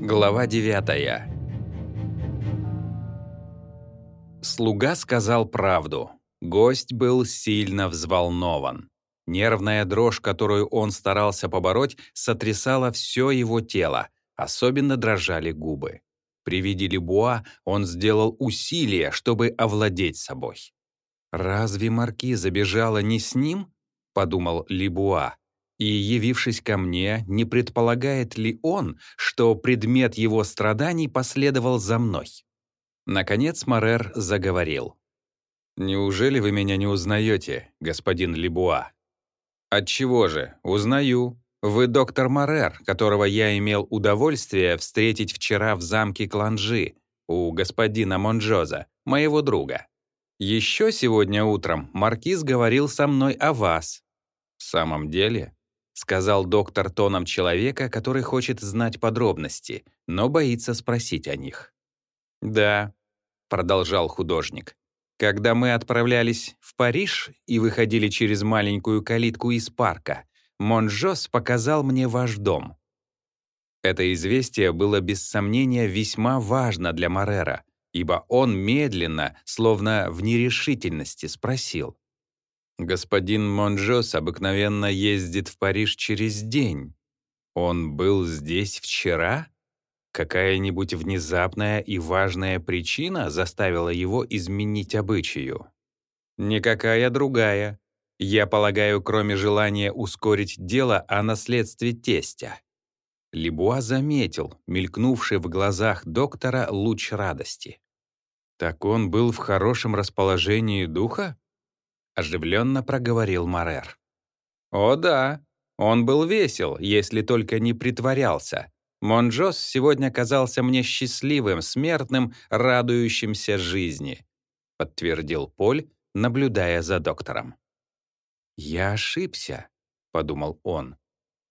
Глава 9 Слуга сказал правду. Гость был сильно взволнован. Нервная дрожь, которую он старался побороть, сотрясала все его тело, особенно дрожали губы. При виде Лебуа он сделал усилие, чтобы овладеть собой. «Разве маркиза бежала не с ним?» — подумал Лебуа. И, явившись ко мне, не предполагает ли он, что предмет его страданий последовал за мной? Наконец Марер заговорил. «Неужели вы меня не узнаете, господин Лебуа?» «Отчего же? Узнаю. Вы доктор Марер, которого я имел удовольствие встретить вчера в замке Кланжи у господина Монжоза, моего друга. Еще сегодня утром маркиз говорил со мной о вас». «В самом деле?» Сказал доктор тоном человека, который хочет знать подробности, но боится спросить о них. «Да», — продолжал художник, «когда мы отправлялись в Париж и выходили через маленькую калитку из парка, Монжос показал мне ваш дом». Это известие было без сомнения весьма важно для Морера, ибо он медленно, словно в нерешительности, спросил. Господин Монжос обыкновенно ездит в Париж через день. Он был здесь вчера? Какая-нибудь внезапная и важная причина заставила его изменить обычаю? Никакая другая. Я полагаю, кроме желания ускорить дело о наследстве тестя. Лебуа заметил, мелькнувший в глазах доктора луч радости. Так он был в хорошем расположении духа? Оживленно проговорил Марер. «О да, он был весел, если только не притворялся. Монжос сегодня казался мне счастливым, смертным, радующимся жизни», подтвердил Поль, наблюдая за доктором. «Я ошибся», — подумал он.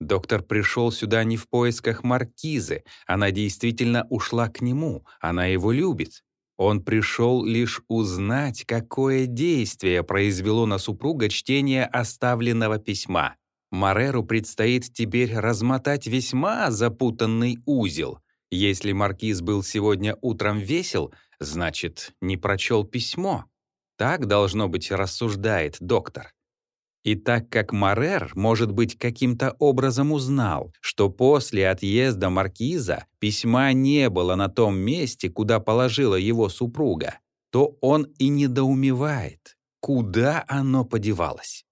Доктор пришел сюда не в поисках маркизы, она действительно ушла к нему, она его любит. Он пришел лишь узнать, какое действие произвело на супруга чтение оставленного письма. Мареру предстоит теперь размотать весьма запутанный узел. Если маркиз был сегодня утром весел, значит, не прочел письмо. Так, должно быть, рассуждает доктор. И так как Марер, может быть, каким-то образом узнал, что после отъезда маркиза письма не было на том месте, куда положила его супруга, то он и недоумевает, куда оно подевалось.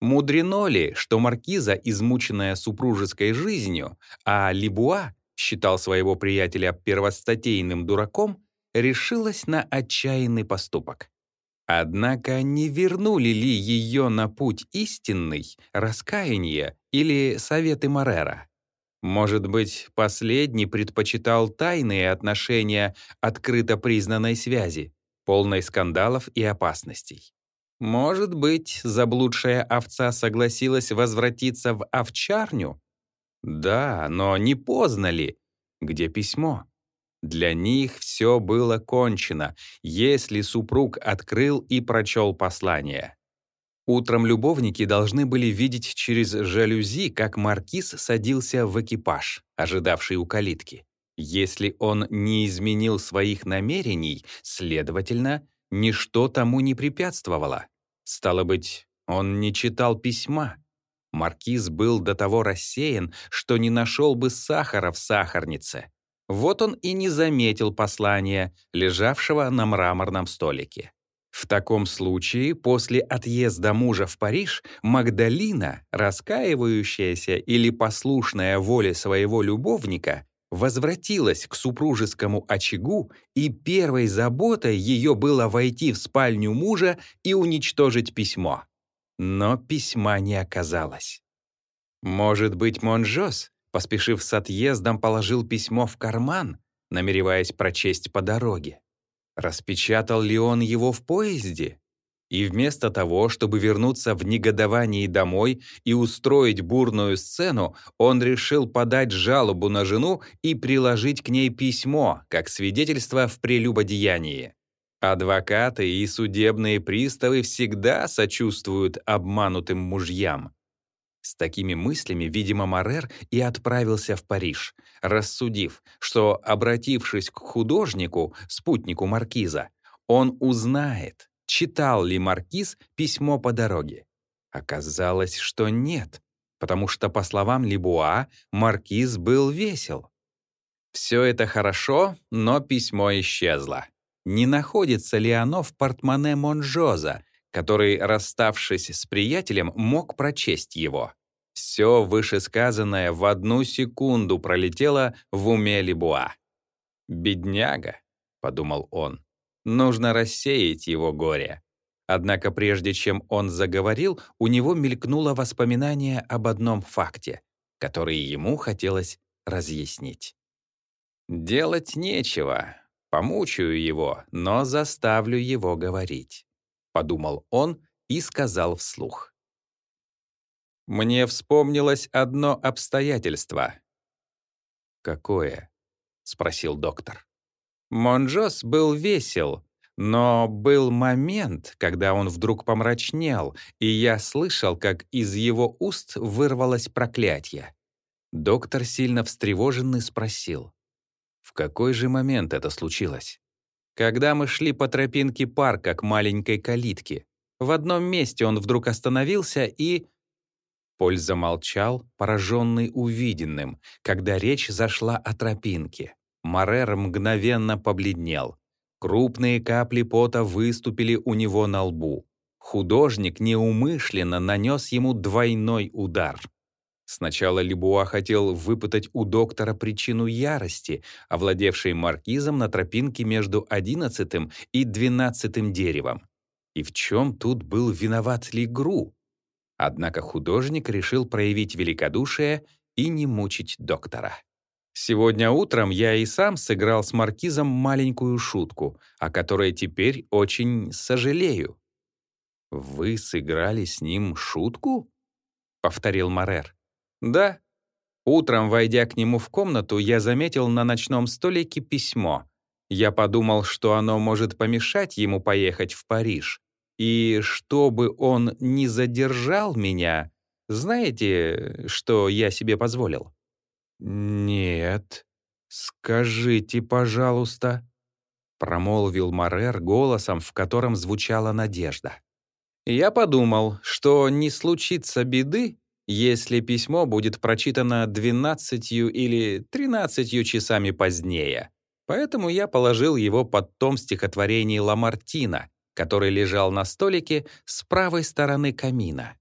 Мудрено ли, что маркиза, измученная супружеской жизнью, а Либуа считал своего приятеля первостатейным дураком, решилась на отчаянный поступок? Однако не вернули ли ее на путь истинный, раскаяние или советы Морера? Может быть, последний предпочитал тайные отношения открыто признанной связи, полной скандалов и опасностей. Может быть, заблудшая овца согласилась возвратиться в овчарню? Да, но не поздно ли? Где письмо? Для них все было кончено, если супруг открыл и прочел послание. Утром любовники должны были видеть через жалюзи, как маркиз садился в экипаж, ожидавший у калитки. Если он не изменил своих намерений, следовательно, ничто тому не препятствовало. Стало быть, он не читал письма. Маркиз был до того рассеян, что не нашел бы сахара в сахарнице. Вот он и не заметил послания, лежавшего на мраморном столике. В таком случае, после отъезда мужа в Париж, Магдалина, раскаивающаяся или послушная воле своего любовника, возвратилась к супружескому очагу, и первой заботой ее было войти в спальню мужа и уничтожить письмо. Но письма не оказалось. Может быть, Монжос поспешив с отъездом, положил письмо в карман, намереваясь прочесть по дороге. Распечатал ли он его в поезде? И вместо того, чтобы вернуться в негодовании домой и устроить бурную сцену, он решил подать жалобу на жену и приложить к ней письмо, как свидетельство в прелюбодеянии. Адвокаты и судебные приставы всегда сочувствуют обманутым мужьям. С такими мыслями, видимо, Марер и отправился в Париж, рассудив, что, обратившись к художнику, спутнику маркиза, он узнает, читал ли маркиз письмо по дороге. Оказалось, что нет, потому что, по словам Лебуа, маркиз был весел. Все это хорошо, но письмо исчезло. Не находится ли оно в портмоне Монжоза, который, расставшись с приятелем, мог прочесть его? Все вышесказанное в одну секунду пролетело в уме Лебуа. «Бедняга», — подумал он, — «нужно рассеять его горе». Однако прежде чем он заговорил, у него мелькнуло воспоминание об одном факте, который ему хотелось разъяснить. «Делать нечего. Помучаю его, но заставлю его говорить», — подумал он и сказал вслух. «Мне вспомнилось одно обстоятельство». «Какое?» — спросил доктор. Монжос был весел, но был момент, когда он вдруг помрачнел, и я слышал, как из его уст вырвалось проклятие. Доктор, сильно встревоженный, спросил. В какой же момент это случилось? Когда мы шли по тропинке парка к маленькой калитке. В одном месте он вдруг остановился и... Поль замолчал, пораженный увиденным, когда речь зашла о тропинке. Марер мгновенно побледнел. Крупные капли пота выступили у него на лбу. Художник неумышленно нанес ему двойной удар. Сначала Лебуа хотел выпытать у доктора причину ярости, овладевшей маркизом на тропинке между одиннадцатым и двенадцатым деревом. И в чем тут был виноват Легру? Однако художник решил проявить великодушие и не мучить доктора. Сегодня утром я и сам сыграл с маркизом маленькую шутку, о которой теперь очень сожалею. «Вы сыграли с ним шутку?» — повторил Марер. «Да». Утром, войдя к нему в комнату, я заметил на ночном столике письмо. Я подумал, что оно может помешать ему поехать в Париж. И чтобы он не задержал меня, знаете, что я себе позволил? «Нет, скажите, пожалуйста», — промолвил Марер голосом, в котором звучала надежда. «Я подумал, что не случится беды, если письмо будет прочитано 12 или 13 часами позднее. Поэтому я положил его под том стихотворений Ламартина, который лежал на столике с правой стороны камина.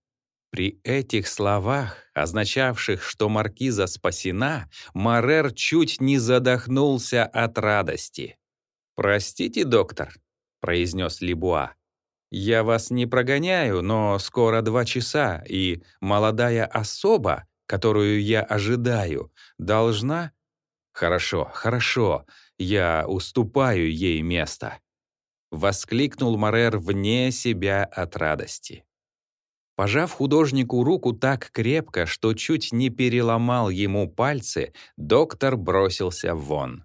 При этих словах, означавших, что маркиза спасена, Марер чуть не задохнулся от радости. «Простите, доктор», — произнес Либуа, «Я вас не прогоняю, но скоро два часа, и молодая особа, которую я ожидаю, должна...» «Хорошо, хорошо, я уступаю ей место», — воскликнул Морер вне себя от радости. Пожав художнику руку так крепко, что чуть не переломал ему пальцы, доктор бросился вон.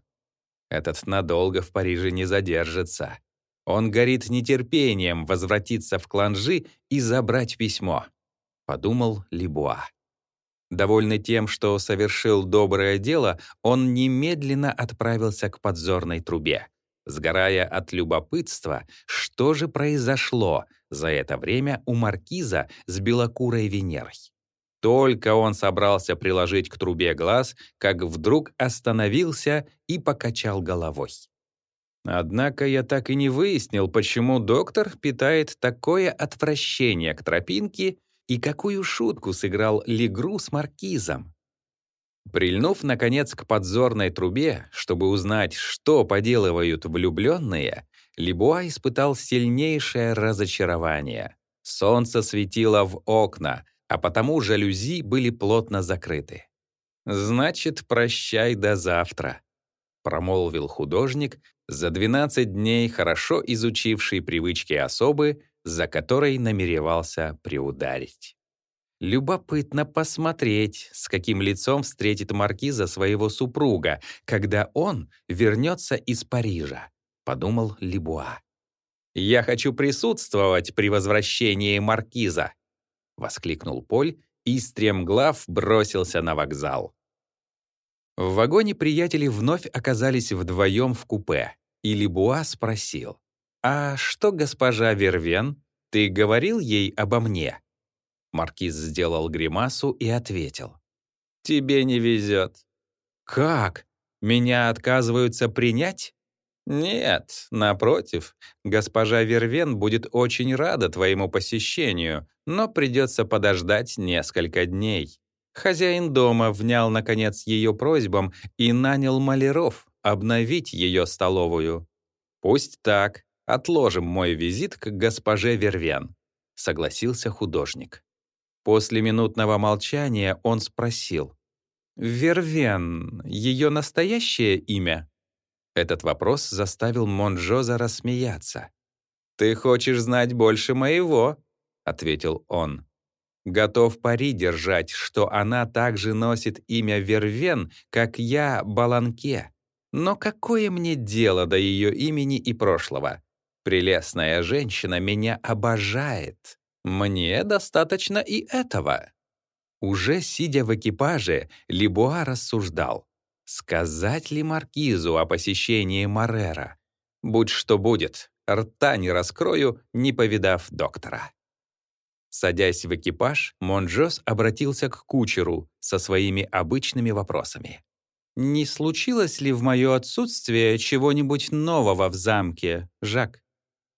Этот надолго в Париже не задержится. Он горит нетерпением возвратиться в Кланжи и забрать письмо, подумал Либуа. Довольный тем, что совершил доброе дело, он немедленно отправился к подзорной трубе, сгорая от любопытства, что же произошло за это время у маркиза с белокурой Венерой. Только он собрался приложить к трубе глаз, как вдруг остановился и покачал головой. Однако я так и не выяснил, почему доктор питает такое отвращение к тропинке и какую шутку сыграл Легру с маркизом. Прильнув, наконец, к подзорной трубе, чтобы узнать, что поделывают влюбленные, Лебуа испытал сильнейшее разочарование. Солнце светило в окна, а потому жалюзи были плотно закрыты. «Значит, прощай до завтра», — промолвил художник, за 12 дней хорошо изучивший привычки особы, за которой намеревался приударить. Любопытно посмотреть, с каким лицом встретит маркиза своего супруга, когда он вернется из Парижа, подумал Либуа. «Я хочу присутствовать при возвращении маркиза», — воскликнул Поль и стремглав бросился на вокзал. В вагоне приятели вновь оказались вдвоем в купе, и Лебуа спросил, «А что, госпожа Вервен, ты говорил ей обо мне?» Маркиз сделал гримасу и ответил, «Тебе не везет». «Как? Меня отказываются принять?» «Нет, напротив, госпожа Вервен будет очень рада твоему посещению, но придется подождать несколько дней». Хозяин дома внял, наконец, ее просьбам и нанял маляров обновить ее столовую. «Пусть так. Отложим мой визит к госпоже Вервен», — согласился художник. После минутного молчания он спросил. «Вервен — ее настоящее имя?» Этот вопрос заставил Монжоза рассмеяться. «Ты хочешь знать больше моего?» — ответил он. «Готов пари держать, что она также носит имя Вервен, как я Баланке. Но какое мне дело до ее имени и прошлого? Прелестная женщина меня обожает. Мне достаточно и этого». Уже сидя в экипаже, Лебуа рассуждал. Сказать ли Маркизу о посещении Марера? Будь что будет, рта не раскрою, не повидав доктора. Садясь в экипаж, Монжос обратился к кучеру со своими обычными вопросами. «Не случилось ли в мое отсутствие чего-нибудь нового в замке, Жак?»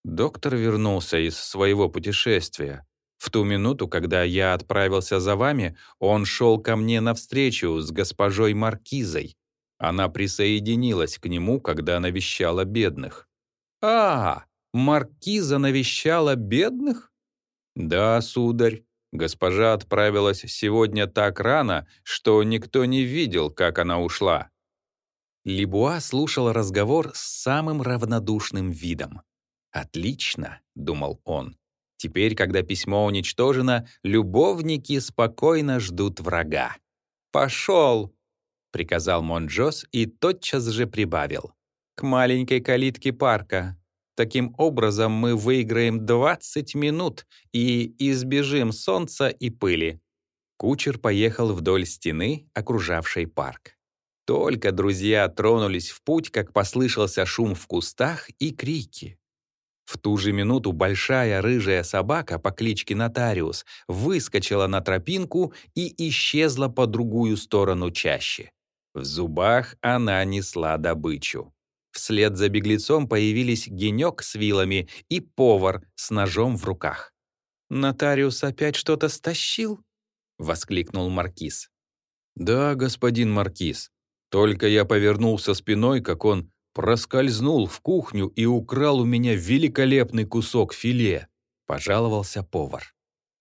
Доктор вернулся из своего путешествия. В ту минуту, когда я отправился за вами, он шел ко мне навстречу с госпожой Маркизой. Она присоединилась к нему, когда навещала бедных. «А, маркиза навещала бедных?» «Да, сударь. Госпожа отправилась сегодня так рано, что никто не видел, как она ушла». Лебуа слушал разговор с самым равнодушным видом. «Отлично», — думал он. «Теперь, когда письмо уничтожено, любовники спокойно ждут врага». «Пошел!» приказал Монджос и тотчас же прибавил. «К маленькой калитке парка. Таким образом мы выиграем 20 минут и избежим солнца и пыли». Кучер поехал вдоль стены, окружавшей парк. Только друзья тронулись в путь, как послышался шум в кустах и крики. В ту же минуту большая рыжая собака по кличке Нотариус выскочила на тропинку и исчезла по другую сторону чащи. В зубах она несла добычу. Вслед за беглецом появились генек с вилами и повар с ножом в руках. «Нотариус опять что-то стащил?» — воскликнул Маркиз. «Да, господин Маркиз. Только я повернулся спиной, как он проскользнул в кухню и украл у меня великолепный кусок филе», — пожаловался повар.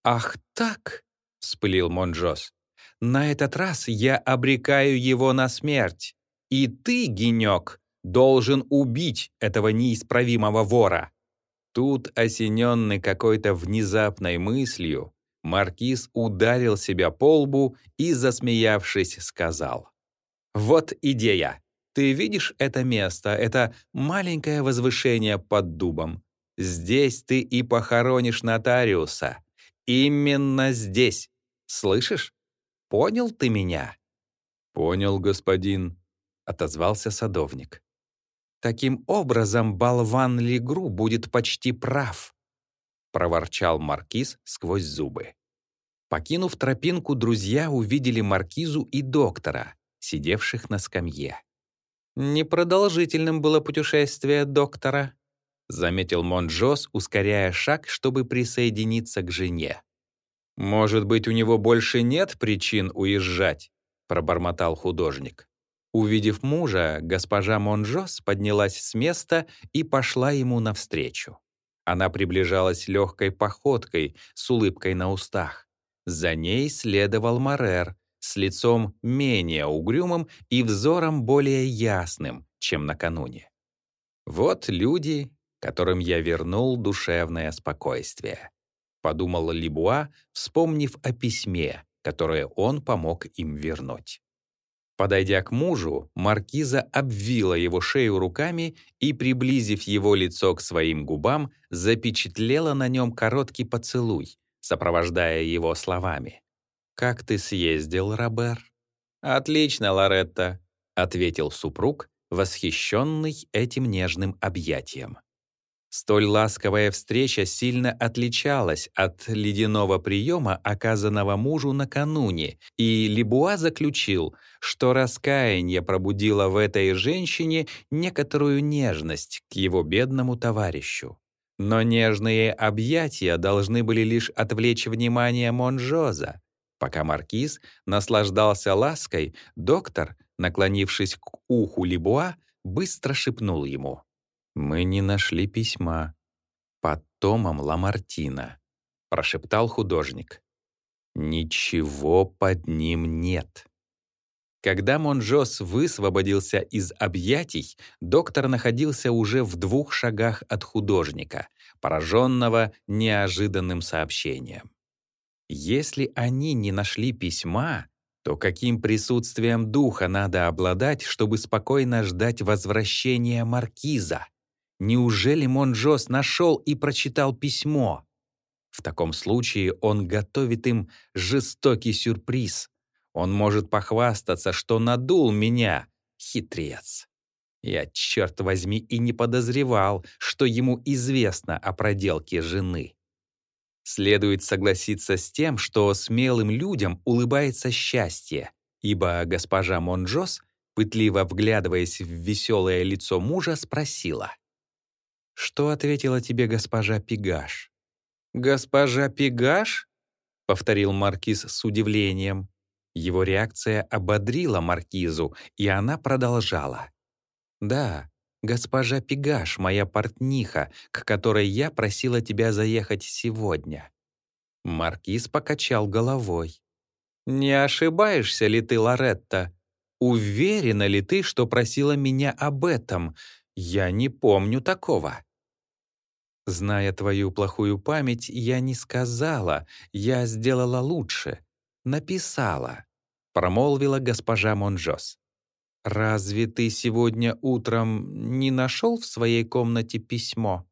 «Ах так!» — вспылил Монжос. На этот раз я обрекаю его на смерть. И ты, Генек, должен убить этого неисправимого вора». Тут, осененный какой-то внезапной мыслью, Маркиз ударил себя по лбу и, засмеявшись, сказал. «Вот идея. Ты видишь это место, это маленькое возвышение под дубом? Здесь ты и похоронишь нотариуса. Именно здесь. Слышишь? Понял ты меня?» «Понял, господин», — отозвался садовник. «Таким образом, болван Легру будет почти прав», — проворчал маркиз сквозь зубы. Покинув тропинку, друзья увидели маркизу и доктора, сидевших на скамье. «Непродолжительным было путешествие доктора», — заметил Монжос, ускоряя шаг, чтобы присоединиться к жене. «Может быть, у него больше нет причин уезжать?» — пробормотал художник. Увидев мужа, госпожа Монжос поднялась с места и пошла ему навстречу. Она приближалась легкой походкой, с улыбкой на устах. За ней следовал Марер, с лицом менее угрюмым и взором более ясным, чем накануне. Вот люди, которым я вернул душевное спокойствие подумал Либуа, вспомнив о письме, которое он помог им вернуть. Подойдя к мужу, маркиза обвила его шею руками и, приблизив его лицо к своим губам, запечатлела на нем короткий поцелуй, сопровождая его словами. «Как ты съездил, Робер?» «Отлично, Лоретта», — ответил супруг, восхищенный этим нежным объятием. Столь ласковая встреча сильно отличалась от ледяного приема, оказанного мужу накануне, и Лебуа заключил, что раскаяние пробудило в этой женщине некоторую нежность к его бедному товарищу. Но нежные объятия должны были лишь отвлечь внимание Монжоза. Пока маркиз наслаждался лаской, доктор, наклонившись к уху Лебуа, быстро шепнул ему — «Мы не нашли письма. Под томом Ламартина», — прошептал художник. «Ничего под ним нет». Когда Монжос высвободился из объятий, доктор находился уже в двух шагах от художника, пораженного неожиданным сообщением. Если они не нашли письма, то каким присутствием духа надо обладать, чтобы спокойно ждать возвращения маркиза? Неужели Монжос нашел и прочитал письмо? В таком случае он готовит им жестокий сюрприз. Он может похвастаться, что надул меня, хитрец. Я, черт возьми, и не подозревал, что ему известно о проделке жены. Следует согласиться с тем, что смелым людям улыбается счастье, ибо госпожа Монжос, пытливо вглядываясь в веселое лицо мужа, спросила — что ответила тебе госпожа Пигаш? «Госпожа Пигаш?» — повторил Маркиз с удивлением. Его реакция ободрила Маркизу, и она продолжала. «Да, госпожа Пигаш, моя портниха, к которой я просила тебя заехать сегодня». Маркиз покачал головой. «Не ошибаешься ли ты, Лоретта? Уверена ли ты, что просила меня об этом? Я не помню такого. Зная твою плохую память, я не сказала, я сделала лучше. Написала, промолвила госпожа Монжос. Разве ты сегодня утром не нашел в своей комнате письмо?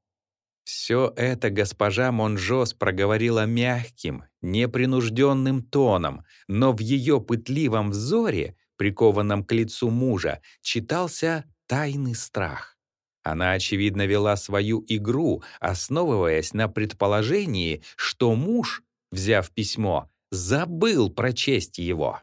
Все это госпожа Монжос проговорила мягким, непринужденным тоном, но в ее пытливом взоре, прикованном к лицу мужа, читался тайный страх. Она, очевидно, вела свою игру, основываясь на предположении, что муж, взяв письмо, забыл прочесть его.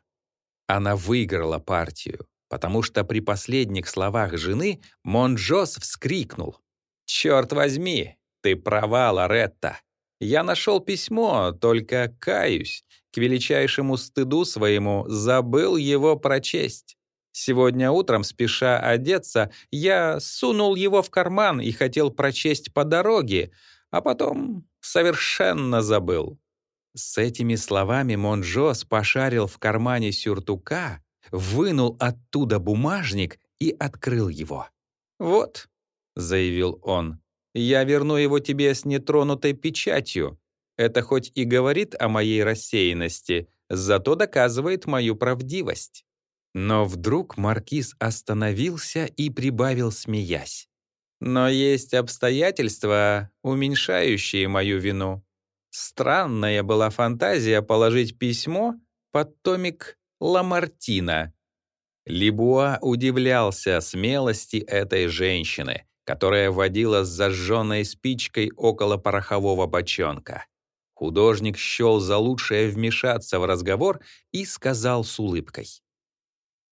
Она выиграла партию, потому что при последних словах жены Монджос вскрикнул. «Черт возьми, ты права, Лоретта. Я нашел письмо, только, каюсь, к величайшему стыду своему забыл его прочесть. Сегодня утром, спеша одеться, я сунул его в карман и хотел прочесть по дороге, а потом совершенно забыл. С этими словами Монжос пошарил в кармане сюртука, вынул оттуда бумажник и открыл его. «Вот», — заявил он, — «я верну его тебе с нетронутой печатью. Это хоть и говорит о моей рассеянности, зато доказывает мою правдивость». Но вдруг маркиз остановился и прибавил, смеясь. «Но есть обстоятельства, уменьшающие мою вину. Странная была фантазия положить письмо под томик Ламартина». Либуа удивлялся смелости этой женщины, которая водила с зажженной спичкой около порохового бочонка. Художник счел за лучшее вмешаться в разговор и сказал с улыбкой.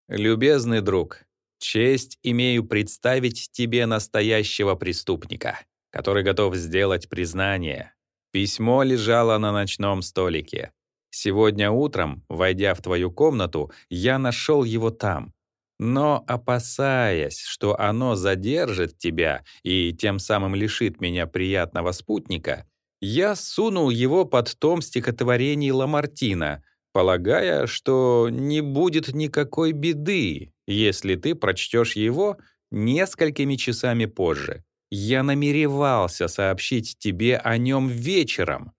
«Любезный друг, честь имею представить тебе настоящего преступника, который готов сделать признание. Письмо лежало на ночном столике. Сегодня утром, войдя в твою комнату, я нашел его там. Но, опасаясь, что оно задержит тебя и тем самым лишит меня приятного спутника, я сунул его под том стихотворений Ламартина — полагая, что не будет никакой беды, если ты прочтешь его несколькими часами позже. Я намеревался сообщить тебе о нем вечером.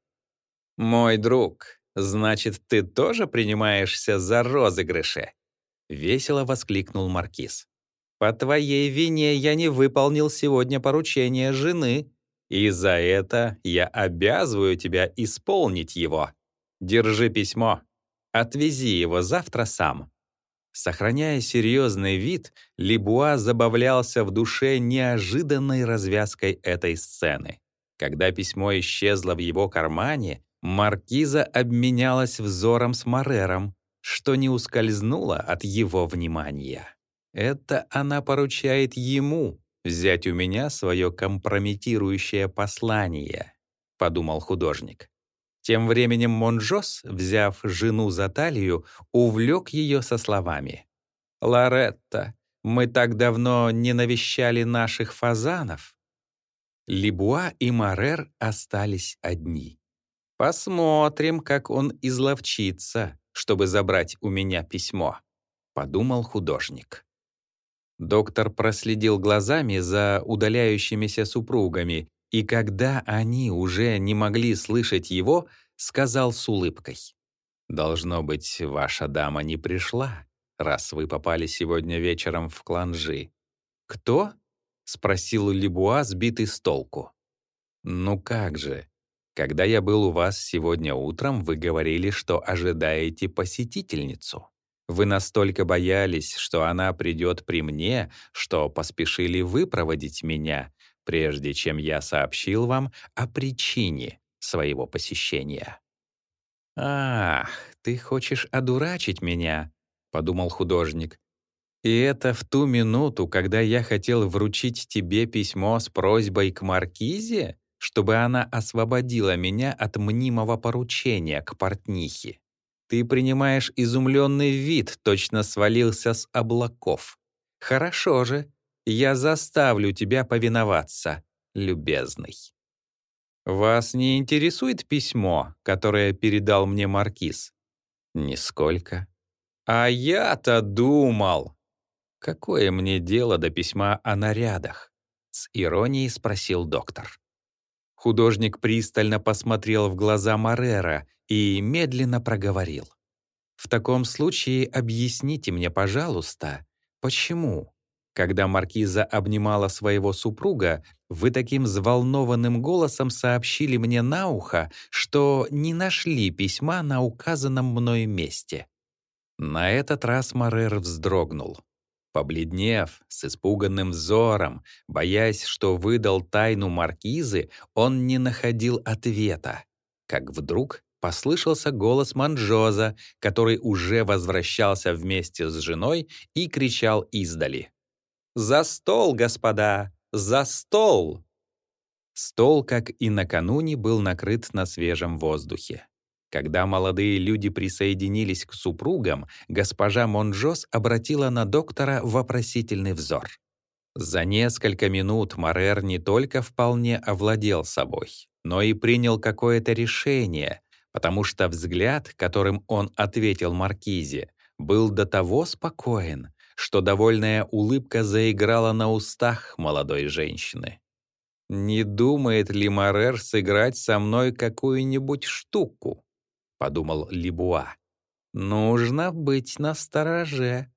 Мой друг, значит, ты тоже принимаешься за розыгрыши? Весело воскликнул Маркиз. По твоей вине я не выполнил сегодня поручение жены, и за это я обязываю тебя исполнить его. Держи письмо. Отвези его завтра сам». Сохраняя серьезный вид, Лебуа забавлялся в душе неожиданной развязкой этой сцены. Когда письмо исчезло в его кармане, маркиза обменялась взором с Морером, что не ускользнуло от его внимания. Это она поручает ему взять у меня свое компрометирующее послание, подумал художник. Тем временем Монжос, взяв жену за талию, увлек ее со словами. «Лоретта, мы так давно не навещали наших фазанов». Либуа и Марер остались одни. «Посмотрим, как он изловчится, чтобы забрать у меня письмо», — подумал художник. Доктор проследил глазами за удаляющимися супругами и когда они уже не могли слышать его, сказал с улыбкой. «Должно быть, ваша дама не пришла, раз вы попали сегодня вечером в Кланжи». «Кто?» — спросил Лебуа, сбитый с толку. «Ну как же? Когда я был у вас сегодня утром, вы говорили, что ожидаете посетительницу. Вы настолько боялись, что она придет при мне, что поспешили выпроводить меня, прежде чем я сообщил вам о причине своего посещения. «Ах, ты хочешь одурачить меня», — подумал художник. «И это в ту минуту, когда я хотел вручить тебе письмо с просьбой к Маркизе, чтобы она освободила меня от мнимого поручения к портнихе. Ты принимаешь изумленный вид, точно свалился с облаков. Хорошо же, я заставлю тебя повиноваться, любезный. Вас не интересует письмо, которое передал мне маркиз? Нисколько. А я-то думал. Какое мне дело до письма о нарядах? С иронией спросил доктор. Художник пристально посмотрел в глаза Марера и медленно проговорил. «В таком случае объясните мне, пожалуйста, почему, когда маркиза обнимала своего супруга, вы таким взволнованным голосом сообщили мне на ухо, что не нашли письма на указанном мною месте. На этот раз Марер вздрогнул. Побледнев, с испуганным взором, боясь, что выдал тайну маркизы, он не находил ответа. Как вдруг послышался голос Манжоза, который уже возвращался вместе с женой и кричал издали. «За стол, господа! За стол!» Стол, как и накануне, был накрыт на свежем воздухе. Когда молодые люди присоединились к супругам, госпожа Монжос обратила на доктора вопросительный взор. За несколько минут Марер не только вполне овладел собой, но и принял какое-то решение, потому что взгляд, которым он ответил Маркизе, был до того спокоен, что довольная улыбка заиграла на устах молодой женщины. «Не думает ли Марер сыграть со мной какую-нибудь штуку?» — подумал Либуа. «Нужно быть настороже».